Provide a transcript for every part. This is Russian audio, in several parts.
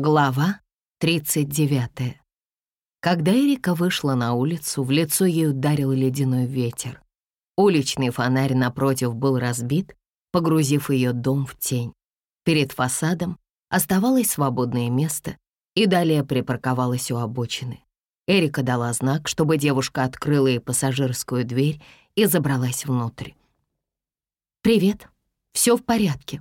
Глава 39. Когда Эрика вышла на улицу, в лицо ей ударил ледяной ветер. Уличный фонарь напротив был разбит, погрузив ее дом в тень. Перед фасадом оставалось свободное место, и далее припарковалась у обочины. Эрика дала знак, чтобы девушка открыла ей пассажирскую дверь и забралась внутрь. «Привет, все в порядке»,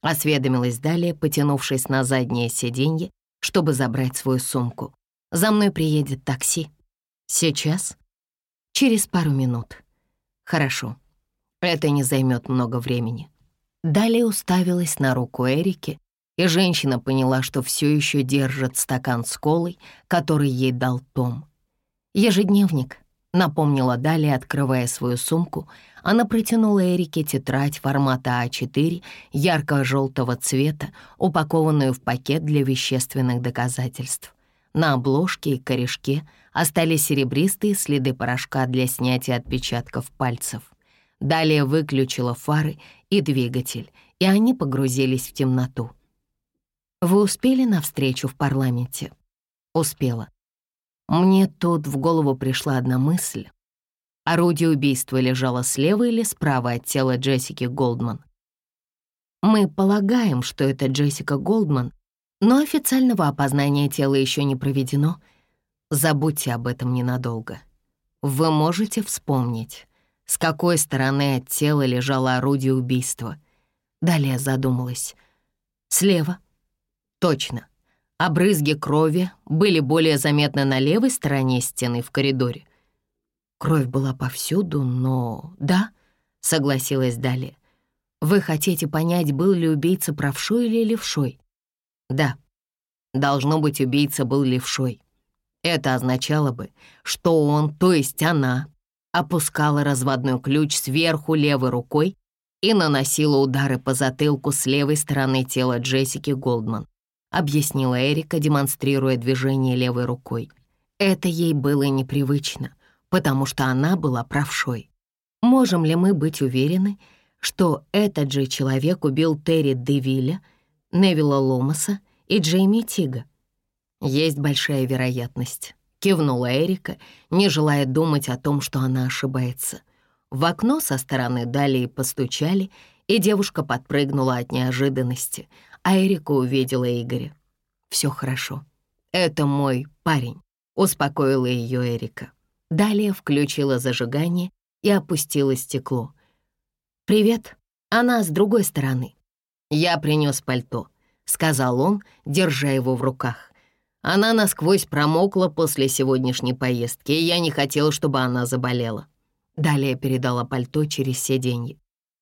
Осведомилась далее, потянувшись на заднее сиденье, чтобы забрать свою сумку. «За мной приедет такси. Сейчас? Через пару минут. Хорошо. Это не займет много времени». Далее уставилась на руку Эрики, и женщина поняла, что все еще держит стакан с колой, который ей дал Том. «Ежедневник», — напомнила Далее, открывая свою сумку, она протянула Эрике тетрадь формата А4 ярко-желтого цвета, упакованную в пакет для вещественных доказательств. На обложке и корешке остались серебристые следы порошка для снятия отпечатков пальцев. Далее выключила фары и двигатель, и они погрузились в темноту. «Вы успели на встречу в парламенте?» «Успела. Мне тут в голову пришла одна мысль. Орудие убийства лежало слева или справа от тела Джессики Голдман. Мы полагаем, что это Джессика Голдман, но официального опознания тела еще не проведено. Забудьте об этом ненадолго. Вы можете вспомнить, с какой стороны от тела лежало орудие убийства. Далее задумалась. Слева. Точно. Обрызги крови были более заметны на левой стороне стены в коридоре. Кровь была повсюду, но... Да, согласилась Далее. Вы хотите понять, был ли убийца правшой или левшой? Да. Должно быть, убийца был левшой. Это означало бы, что он, то есть она, опускала разводной ключ сверху левой рукой и наносила удары по затылку с левой стороны тела Джессики Голдман, объяснила Эрика, демонстрируя движение левой рукой. Это ей было непривычно потому что она была правшой. Можем ли мы быть уверены, что этот же человек убил Терри Девилля, Невилла Ломаса и Джейми Тига? Есть большая вероятность, кивнула Эрика, не желая думать о том, что она ошибается. В окно со стороны Далии постучали, и девушка подпрыгнула от неожиданности, а Эрика увидела Игоря. «Все хорошо. Это мой парень», — успокоила ее Эрика. Далее включила зажигание и опустила стекло. «Привет, она с другой стороны». «Я принес пальто», — сказал он, держа его в руках. Она насквозь промокла после сегодняшней поездки, и я не хотел, чтобы она заболела. Далее передала пальто через сиденье.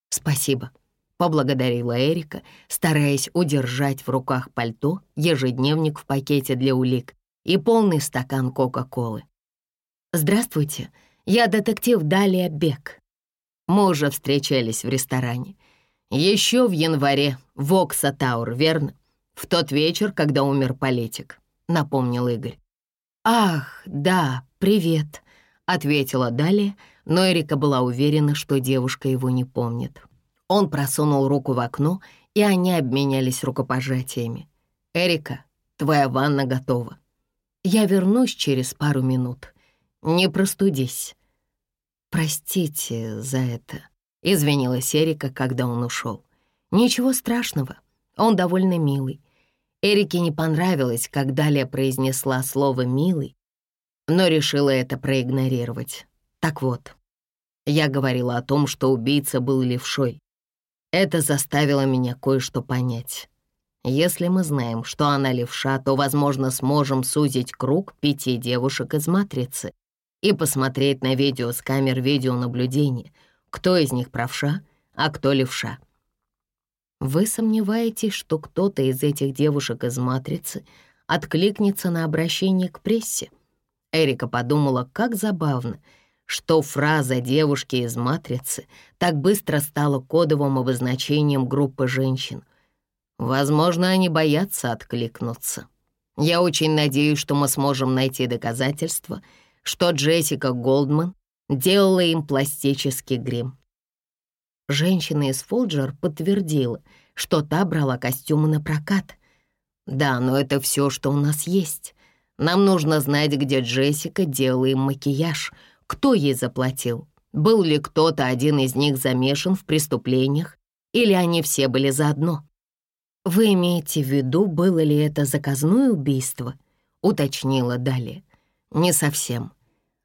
«Спасибо», — поблагодарила Эрика, стараясь удержать в руках пальто, ежедневник в пакете для улик и полный стакан Кока-Колы. «Здравствуйте, я детектив Далия Бек. Мы уже встречались в ресторане. Еще в январе в Окса Тауэр, верно? В тот вечер, когда умер политик», — напомнил Игорь. «Ах, да, привет», — ответила Далия, но Эрика была уверена, что девушка его не помнит. Он просунул руку в окно, и они обменялись рукопожатиями. «Эрика, твоя ванна готова. Я вернусь через пару минут». Не простудись». «Простите за это», — извинилась Эрика, когда он ушел. «Ничего страшного, он довольно милый». Эрике не понравилось, как Далия произнесла слово «милый», но решила это проигнорировать. Так вот, я говорила о том, что убийца был левшой. Это заставило меня кое-что понять. Если мы знаем, что она левша, то, возможно, сможем сузить круг пяти девушек из «Матрицы», и посмотреть на видео с камер видеонаблюдения, кто из них правша, а кто левша. Вы сомневаетесь, что кто-то из этих девушек из «Матрицы» откликнется на обращение к прессе? Эрика подумала, как забавно, что фраза девушки из «Матрицы» так быстро стала кодовым обозначением группы женщин. Возможно, они боятся откликнуться. Я очень надеюсь, что мы сможем найти доказательства — что Джессика Голдман делала им пластический грим. Женщина из Фолджер подтвердила, что та брала костюмы на прокат. Да, но это все, что у нас есть. Нам нужно знать, где Джессика делала им макияж, кто ей заплатил, был ли кто-то один из них замешан в преступлениях, или они все были заодно. «Вы имеете в виду, было ли это заказное убийство?» — уточнила далее. «Не совсем.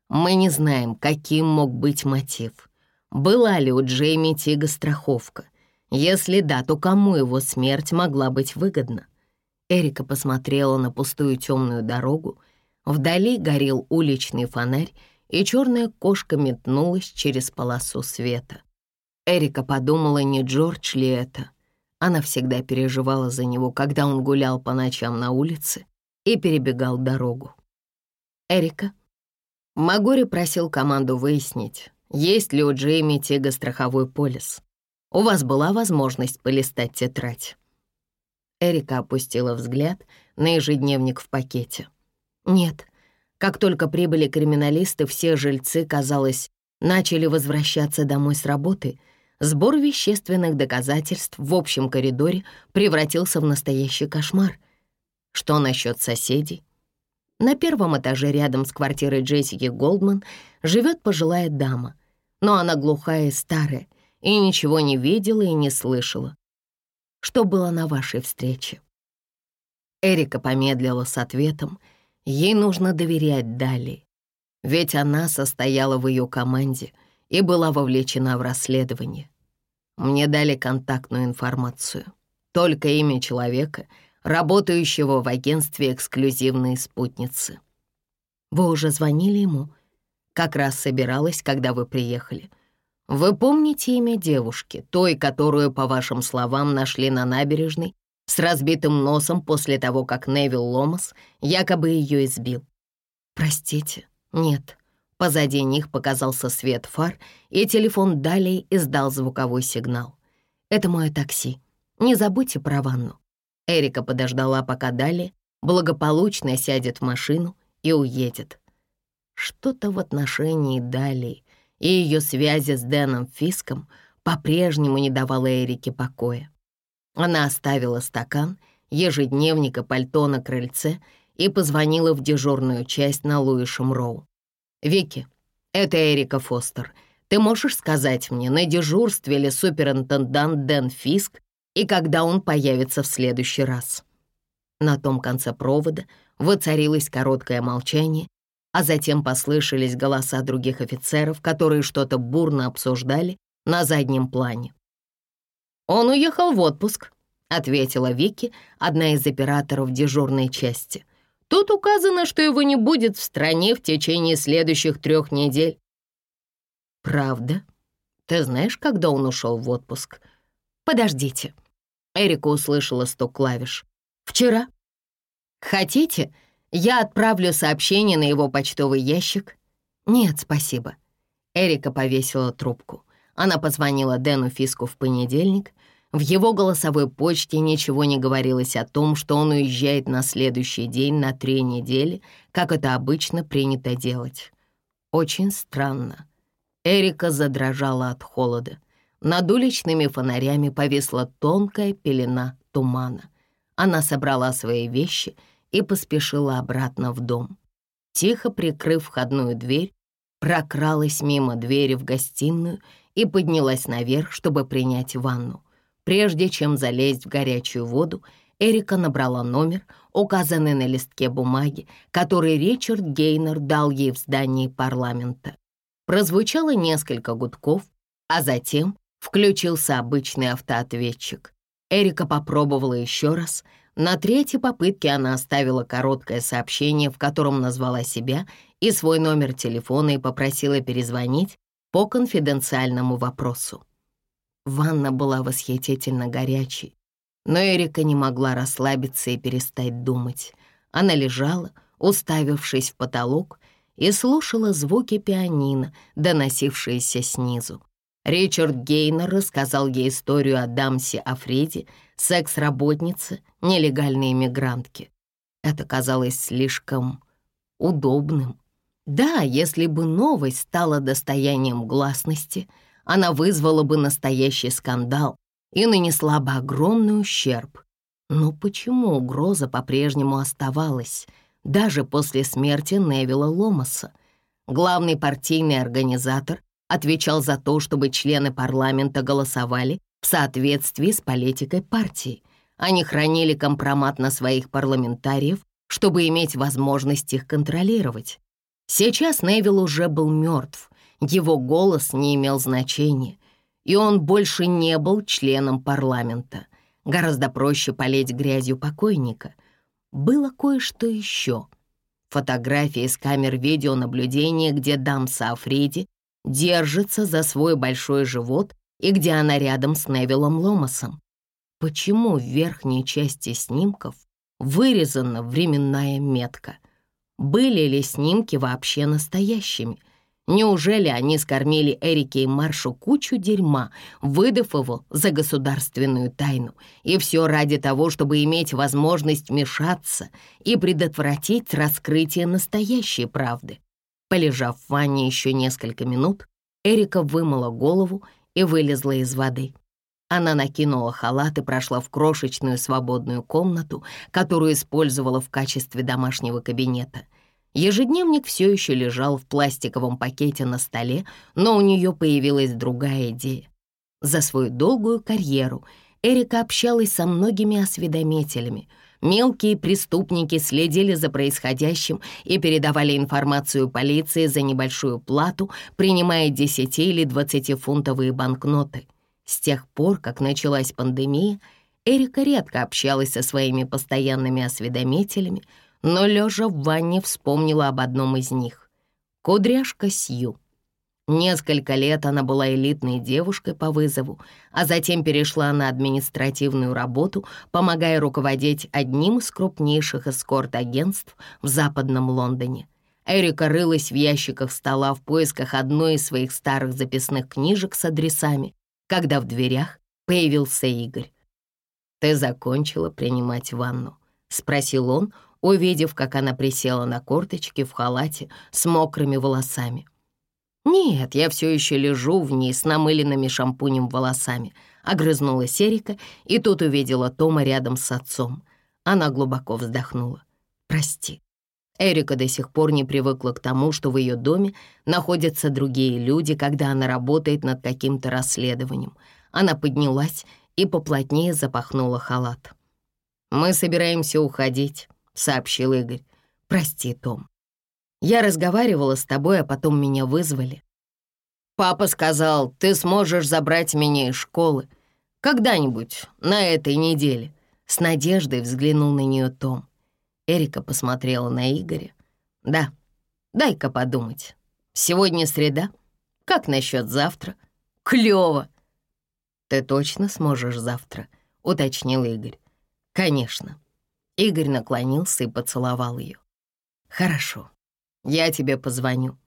Мы не знаем, каким мог быть мотив. Была ли у Джейми Тига страховка? Если да, то кому его смерть могла быть выгодна? Эрика посмотрела на пустую темную дорогу. Вдали горел уличный фонарь, и черная кошка метнулась через полосу света. Эрика подумала, не Джордж ли это. Она всегда переживала за него, когда он гулял по ночам на улице и перебегал дорогу. «Эрика?» Магори просил команду выяснить, есть ли у Джейми Тига страховой полис. У вас была возможность полистать тетрадь? Эрика опустила взгляд на ежедневник в пакете. Нет. Как только прибыли криминалисты, все жильцы, казалось, начали возвращаться домой с работы. Сбор вещественных доказательств в общем коридоре превратился в настоящий кошмар. Что насчет соседей? На первом этаже рядом с квартирой Джессики Голдман живет пожилая дама, но она глухая и старая, и ничего не видела и не слышала что было на вашей встрече?» Эрика помедлила с ответом. Ей нужно доверять Дали, ведь она состояла в ее команде и была вовлечена в расследование. Мне дали контактную информацию, только имя человека, работающего в агентстве эксклюзивной спутницы. Вы уже звонили ему? Как раз собиралась, когда вы приехали — вы помните имя девушки, той, которую, по вашим словам, нашли на набережной, с разбитым носом после того, как Невил Ломас якобы ее избил? Простите, нет. Позади них показался свет фар, и телефон далее издал звуковой сигнал. Это мое такси. Не забудьте про ванну. Эрика подождала, пока далее благополучно сядет в машину и уедет. Что-то в отношении Далии и ее связи с Дэном Фиском по-прежнему не давала Эрике покоя. Она оставила стакан, ежедневник и пальто на крыльце и позвонила в дежурную часть на Луишем Роу. «Вики, это Эрика Фостер. Ты можешь сказать мне, на дежурстве ли суперинтендант Дэн Фиск и когда он появится в следующий раз?» На том конце провода воцарилось короткое молчание, а затем послышались голоса других офицеров, которые что-то бурно обсуждали на заднем плане. «Он уехал в отпуск», — ответила Вики, одна из операторов дежурной части. «Тут указано, что его не будет в стране в течение следующих трех недель». «Правда? Ты знаешь, когда он ушел в отпуск?» «Подождите». Эрика услышала стук клавиш. «Вчера». «Хотите?» Я отправлю сообщение на его почтовый ящик. Нет, спасибо. Эрика повесила трубку. Она позвонила Дэну Фиску в понедельник. В его голосовой почте ничего не говорилось о том, что он уезжает на следующий день на три недели, как это обычно принято делать. Очень странно. Эрика задрожала от холода. Над уличными фонарями повисла тонкая пелена тумана. Она собрала свои вещи — и поспешила обратно в дом. Тихо прикрыв входную дверь, прокралась мимо двери в гостиную и поднялась наверх, чтобы принять ванну. Прежде чем залезть в горячую воду, Эрика набрала номер, указанный на листке бумаги, который Ричард Гейнер дал ей в здании парламента. Прозвучало несколько гудков, а затем включился обычный автоответчик. Эрика попробовала еще раз — на третьей попытке она оставила короткое сообщение, в котором назвала себя и свой номер телефона и попросила перезвонить по конфиденциальному вопросу. Ванна была восхитительно горячей, но Эрика не могла расслабиться и перестать думать. Она лежала, уставившись в потолок, и слушала звуки пианино, доносившиеся снизу. Ричард Гейнер рассказал ей историю о Дамсе Афреде, секс-работнице, нелегальной иммигрантке. Это казалось слишком удобным. Да, если бы новость стала достоянием гласности, она вызвала бы настоящий скандал и нанесла бы огромный ущерб. Но почему угроза по-прежнему оставалась, даже после смерти Невилла Ломаса? Главный партийный организатор отвечал за то, чтобы члены парламента голосовали в соответствии с политикой партии. Они хранили компромат на своих парламентариев, чтобы иметь возможность их контролировать. Сейчас Невилл уже был мертв, его голос не имел значения, и он больше не был членом парламента. Гораздо проще полить грязью покойника. Было кое-что еще. Фотографии с камер видеонаблюдения, где дамса Африди держится за свой большой живот и где она рядом с Невилом Ломасом. Почему в верхней части снимков вырезана временная метка? Были ли снимки вообще настоящими — Неужели они скормили Эрике и Маршу кучу дерьма, выдав его за государственную тайну? И все ради того, чтобы иметь возможность вмешаться и предотвратить раскрытие настоящей правды. Полежав в ванне еще несколько минут, Эрика вымыла голову и вылезла из воды. Она накинула халат и прошла в крошечную свободную комнату, которую использовала в качестве домашнего кабинета — Ежедневник все еще лежал в пластиковом пакете на столе, но у нее появилась другая идея. За свою долгую карьеру Эрика общалась со многими осведомителями. Мелкие преступники следили за происходящим и передавали информацию полиции за небольшую плату, принимая 10 или 20-фунтовые банкноты. С тех пор, как началась пандемия, Эрика редко общалась со своими постоянными осведомителями, но, лежа в ванне, вспомнила об одном из них — кудряшка Сью. Несколько лет она была элитной девушкой по вызову, а затем перешла на административную работу, помогая руководить одним из крупнейших эскорт-агентств в Западном Лондоне. Эрика рылась в ящиках стола в поисках одной из своих старых записных книжек с адресами, когда в дверях появился Игорь. «Ты закончила принимать ванну?» — спросил он, увидев, как она присела на корточки в халате с мокрыми волосами. «Нет, я все еще лежу вниз намыленными шампунем волосами», — огрызнулась Эрика и тут увидела Тома рядом с отцом. Она глубоко вздохнула. «Прости». Эрика до сих пор не привыкла к тому, что в ее доме находятся другие люди, когда она работает над каким-то расследованием. Она поднялась и поплотнее запахнула халат. «Мы собираемся уходить», — сообщил Игорь. «Прости, Том. Я разговаривала с тобой, а потом меня вызвали. Папа сказал, ты сможешь забрать меня из школы. Когда-нибудь на этой неделе». С надеждой взглянул на нее Том. Эрика посмотрела на Игоря. «Да, дай-ка подумать. Сегодня среда. Как насчет завтра? Клево!» «Ты точно сможешь завтра?» — уточнил Игорь. «Конечно. Игорь наклонился и поцеловал ее. «Хорошо, я тебе позвоню».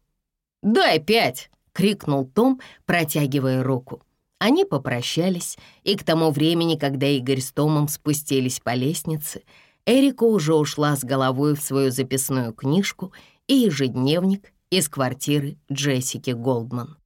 «Дай пять!» — крикнул Том, протягивая руку. Они попрощались, и к тому времени, когда Игорь с Томом спустились по лестнице, Эрика уже ушла с головой в свою записную книжку и ежедневник из квартиры Джессики Голдман.